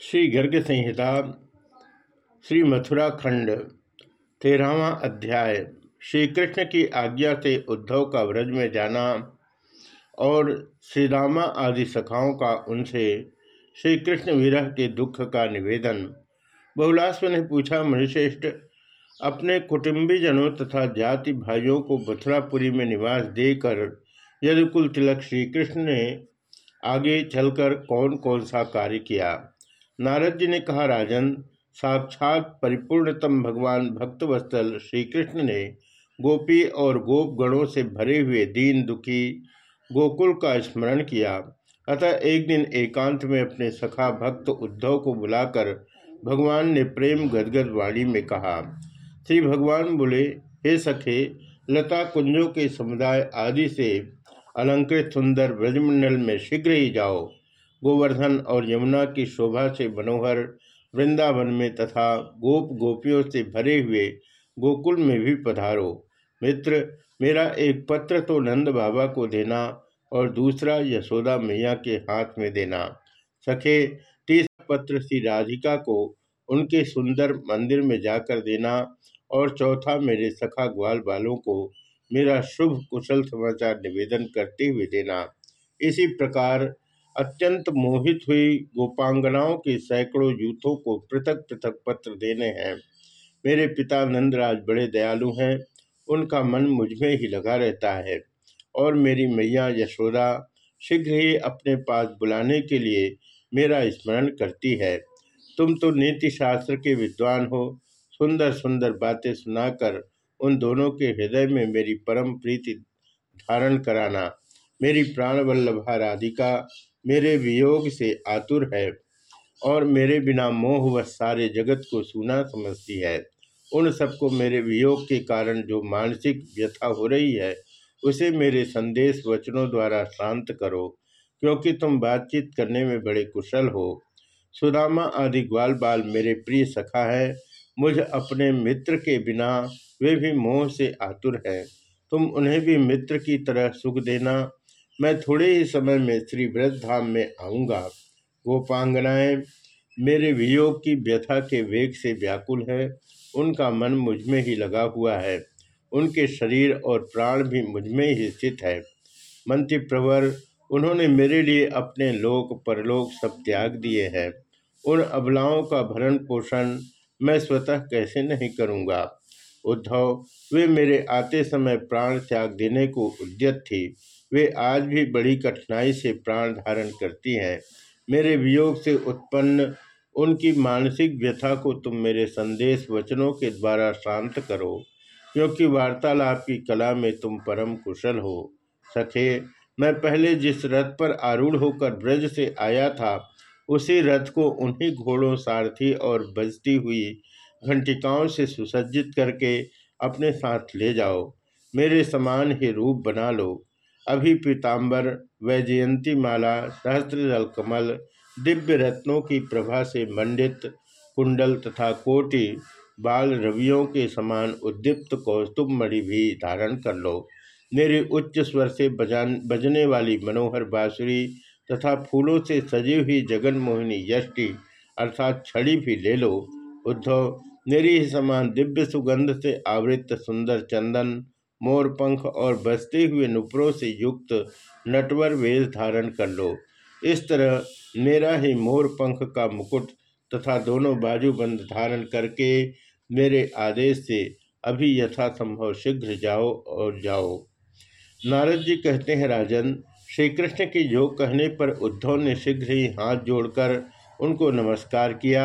श्री गर्ग संहिता, श्री मथुरा खंड, तेरहवा अध्याय। श्री कृष्ण की आज्ञा से उद्धव का व्रज में जाना और श्री रामा आदि सखाओं का उनसे श्री कृष्ण विरह के दुख का निवेदन। बहुलास्व ने पूछा मनुश्रेष्ठ अपने कुटुंबीजनों तथा जाति भाइयों को मथुरापुरी में निवास देकर यदुकुल तिलक श्री कृष्ण ने आगे चलकर कौन कौन सा कार्य किया? नारद जी ने कहा, राजन, साक्षात परिपूर्णतम भगवान भक्तवत्सल श्री कृष्ण ने गोपी और गोप गणों से भरे हुए दीन दुखी गोकुल का स्मरण किया। अतः एक दिन एकांत में अपने सखा भक्त उद्धव को बुलाकर भगवान ने प्रेम गदगद वाणी में कहा, श्री भगवान बोले, हे सखे, लता कुंजों के समुदाय आदि से अलंकृत सुंदर ब्रजमंडल में शीघ्र ही जाओ। गोवर्धन और यमुना की शोभा से मनोहर वृंदावन में तथा गोप गोपियों से भरे हुए गोकुल में भी पधारो। मित्र, मेरा एक पत्र तो नंद बाबा को देना और दूसरा यशोदा मैया के हाथ में देना। सखे तीसरा पत्र श्री राधिका को उनके सुंदर मंदिर में जाकर देना और चौथा मेरे सखा ग्वाल बालों को मेरा शुभ कुशल समाचार निवेदन करते हुए देना। इसी प्रकार अत्यंत मोहित हुई गोपांगनाओं के सैकड़ों यूथों को पृथक पृथक पत्र देने हैं। मेरे पिता नंदराज बड़े दयालु हैं, उनका मन मुझमें ही लगा रहता है। और मेरी मैया यशोदा शीघ्र ही अपने पास बुलाने के लिए मेरा स्मरण करती है। तुम तो नीति शास्त्र के विद्वान हो, सुंदर सुंदर बातें सुनाकर उन दोनों के हृदय में मेरी परम प्रीति धारण कराना। मेरी प्राण वल्लभा राधिका मेरे वियोग से आतुर है और मेरे बिना मोह व सारे जगत को सुना समझती है। उन सबको मेरे वियोग के कारण जो मानसिक व्यथा हो रही है, उसे मेरे संदेश वचनों द्वारा शांत करो, क्योंकि तुम बातचीत करने में बड़े कुशल हो। सुदामा आदि ग्वाल बाल मेरे प्रिय सखा है, मुझ अपने मित्र के बिना वे भी मोह से आतुर हैं। तुम उन्हें भी मित्र की तरह सुख देना मैं थोड़े ही समय में श्री व्रत धाम में आऊँगा। गोपांगनाएँ मेरे वियोग की व्यथा के वेग से व्याकुल है। उनका मन मुझमें ही लगा हुआ है। उनके शरीर और प्राण भी मुझमें ही स्थित है। मंत्री प्रवर उन्होंने मेरे लिए अपने लोक, परलोक सब त्याग दिए हैं। उन अबलाओं का भरण पोषण मैं स्वतः कैसे नहीं करूँगा? उद्धव, वे मेरे आते समय प्राण त्याग देने को उद्यत थी। वे आज भी बड़ी कठिनाई से प्राण धारण करती हैं। मेरे वियोग से उत्पन्न उनकी मानसिक व्यथा को तुम मेरे संदेश वचनों के द्वारा शांत करो, क्योंकि वार्तालाप की कला में तुम परम कुशल हो। सखे, मैं पहले जिस रथ पर आरूढ़ होकर ब्रज से आया था, उसी रथ को उन्हीं घोड़ों सारथी और बजती हुई घंटिकाओं से सुसज्जित करके अपने साथ ले जाओ। मेरे समान ही रूप बना लो। अभी पीताम्बर वैजयंती माला सहस्त्र कमल दिव्य रत्नों की प्रभा से मंडित कुंडल तथा कोटि बाल रवियों के समान उद्दीप्त कौस्तुभ मणि भी धारण कर लो। मेरे उच्च स्वर से बजान, बजने वाली मनोहर बाँसुरी तथा फूलों से सजी हुई जगन मोहिनी यष्टि अर्थात छड़ी भी ले लो। उद्धव, मेरी ही समान दिव्य सुगंध से आवृत सुंदर चंदन मोर पंख और बसते हुए नुपुरों से युक्त नटवर वेश धारण कर लो। इस तरह मेरा ही मोर पंख का मुकुट तथा दोनों बाजूबंद धारण करके मेरे आदेश से अभी यथासंभव शीघ्र जाओ और जाओ। नारद जी कहते हैं, राजन श्री कृष्ण के योग कहने पर उद्धव ने शीघ्र ही हाथ जोड़कर उनको नमस्कार किया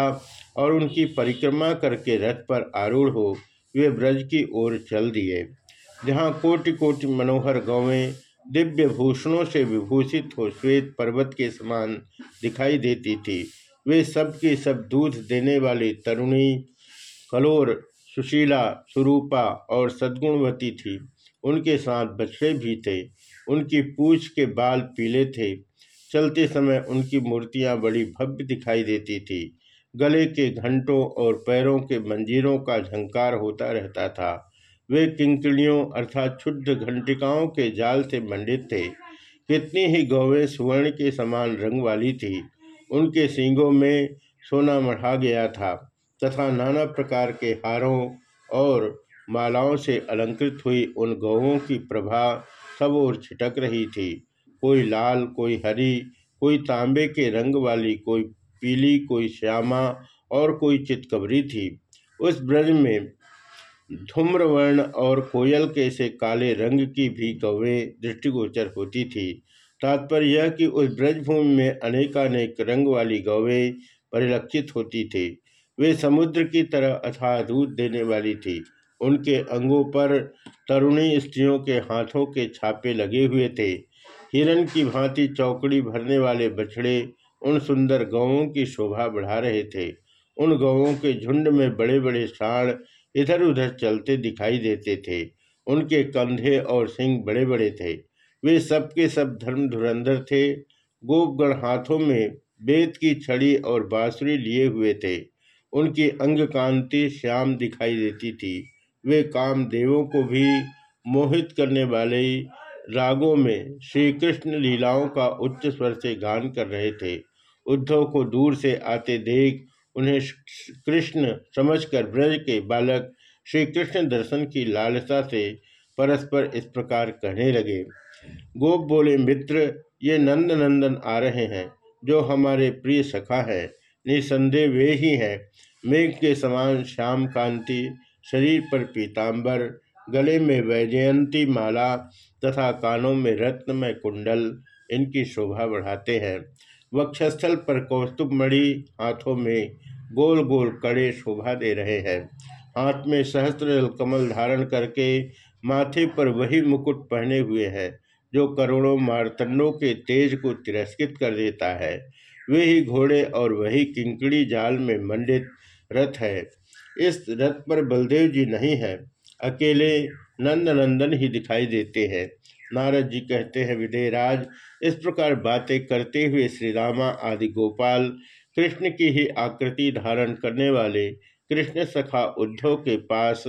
और उनकी परिक्रमा करके रथ पर आरूढ़ हो वे ब्रज की ओर चल दिए। जहाँ कोटि कोटि मनोहर गौवें दिव्य भूषणों से विभूषित हो श्वेत पर्वत के समान दिखाई देती थी। वे सब के सब दूध देने वाली तरुणी, कलोर, सुशीला, सुरूपा और सद्गुणवती थी। उनके साथ बछड़े भी थे। उनकी पूछ के बाल पीले थे। चलते समय उनकी मूर्तियाँ बड़ी भव्य दिखाई देती थी। गले के घंटों और पैरों के मंजीरों का झंकार होता रहता था। वे किंकड़ियों अर्थात क्षुद्र घंटिकाओं के जाल से मंडित थे। कितनी ही गौवें सुवर्ण के समान रंग वाली थी, उनके सींगों में सोना मढ़ा गया था तथा नाना प्रकार के हारों और मालाओं से अलंकृत हुई उन गौों की प्रभा सब ओर छिटक रही थी। कोई लाल, कोई हरी, कोई तांबे के रंग वाली, कोई पीली, कोई श्यामा और कोई चितकबरी थी। उस ब्रज में धूम्रवर्ण और कोयल के से काले रंग की भी गौवें दृष्टिगोचर होती थी। तात्पर्य यह कि उस ब्रजभूमि में अनेकानेक रंग वाली गौवें परिलक्षित होती थी। वे समुद्र की तरह अथाह दूध देने वाली थी। उनके अंगों पर तरुणी स्त्रियों के हाथों के छापे लगे हुए थे। हिरण की भांति चौकड़ी भरने वाले बछड़े उन सुंदर गौों की शोभा बढ़ा रहे थे। उन गौों के झुंड में बड़े बड़े साढ़ इधर उधर चलते दिखाई देते थे। उनके कंधे और सिंह बड़े बड़े थे। वे सब के सब धर्म धुरंधर थे। गोपगढ़ हाथों में बेत की छड़ी और बांसुरी लिए हुए थे। उनकी अंग कांति श्याम दिखाई देती थी। वे काम देवों को भी मोहित करने वाले रागों में श्री कृष्ण लीलाओं का उच्च स्वर से गान कर रहे थे। उद्धव को दूर से आते देख उन्हें कृष्ण समझकर ब्रज के बालक श्री कृष्ण दर्शन की लालसा से परस्पर इस प्रकार कहने लगे, गोप बोले, मित्र, ये नंद नंदन आ रहे हैं, जो हमारे प्रिय सखा है, निसंदेह वे ही हैं। मेघ के समान श्याम कांति, शरीर पर पीताम्बर गले में वैजयंती माला तथा कानों में रत्नमय कुंडल, इनकी शोभा बढ़ाते हैं। वक्षस्थल पर कौस्तुभ मणि हाथों में गोल गोल कड़े शोभा दे रहे हैं। हाथ में सहस्त्र कमल धारण करके माथे पर वही मुकुट पहने हुए हैं, जो करोड़ों मारतंडों के तेज को तिरस्कृत कर देता है। वे ही घोड़े और वही किंकड़ी जाल में मंडित रथ है। इस रथ पर बलदेव जी नहीं है, अकेले नंद नंदन ही दिखाई देते हैं। नारद जी कहते हैं विदयराज इस प्रकार बातें करते हुए श्री रामा आदि गोपाल, कृष्ण की ही आकृति धारण करने वाले कृष्ण सखा उद्धव के पास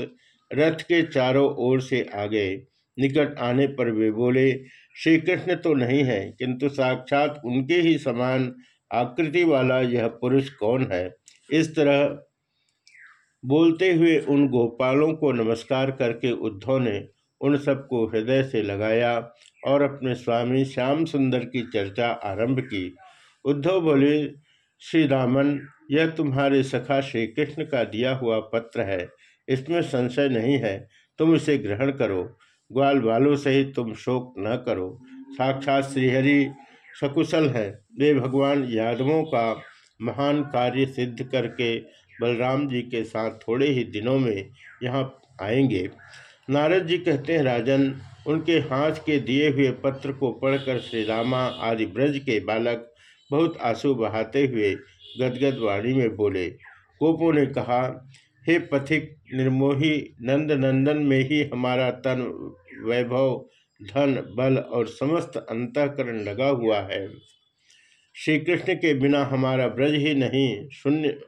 रथ के चारों ओर से आ गए। निकट आने पर वे बोले श्री कृष्ण तो नहीं है, किंतु साक्षात उनके ही समान आकृति वाला यह पुरुष कौन है? इस तरह बोलते हुए उन गोपालों को नमस्कार करके उद्धव ने उन सबको हृदय से लगाया और अपने स्वामी श्याम सुंदर की चर्चा आरंभ की। उद्धव बोले, श्री रामन, यह तुम्हारे सखा श्री कृष्ण का दिया हुआ पत्र है। इसमें संशय नहीं है, तुम इसे ग्रहण करो। ग्वाल बालों सहित तुम शोक न करो। साक्षात श्रीहरि सकुशल है। वे भगवान यादवों का महान कार्य सिद्ध करके बलराम जी के साथ थोड़े ही दिनों में यहाँ आएँगे। नारद जी कहते हैं, राजन, उनके हाथ के दिए हुए पत्र को पढ़कर श्री रामा आदि ब्रज के बालक बहुत आँसू बहाते हुए गदगद वाणी में बोले। कोपो ने कहा, हे पथिक, निर्मोही नंद नंदन में ही हमारा तन, वैभव, धन, बल और समस्त अंतकरण लगा हुआ है। श्री कृष्ण के बिना हमारा ब्रज ही नहीं, शून्य,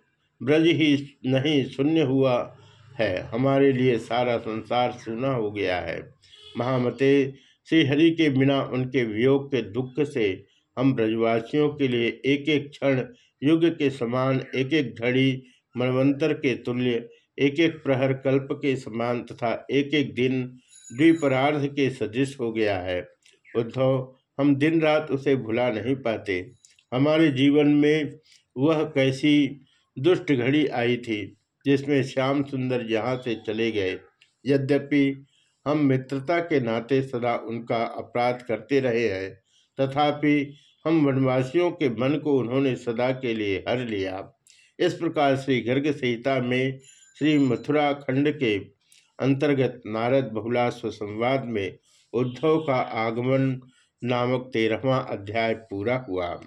ब्रज ही नहीं, शून्य हुआ है। हमारे लिए सारा संसार सूना हो गया है। महामते श्री हरि के बिना उनके वियोग के दुख से हम ब्रजवासियों के लिए एक एक क्षण युग के समान एक एक घड़ी मनवंतर के तुल्य एक एक प्रहर कल्प के समान तथा एक एक दिन द्विपरार्ध के सदृश हो गया है। उद्धव, हम दिन रात उसे भुला नहीं पाते। हमारे जीवन में वह कैसी दुष्ट घड़ी आई थी। जिसमें श्याम सुंदर यहाँ से चले गए। यद्यपि हम मित्रता के नाते सदा उनका अपराध करते रहे हैं, तथापि हम वनवासियों के मन को उन्होंने सदा के लिए हर लिया। इस प्रकार श्री गर्ग संहिता में श्री मथुरा खंड के अंतर्गत नारद बहुलास्व संवाद में उद्धव का आगमन नामक तेरहवा अध्याय पूरा हुआ।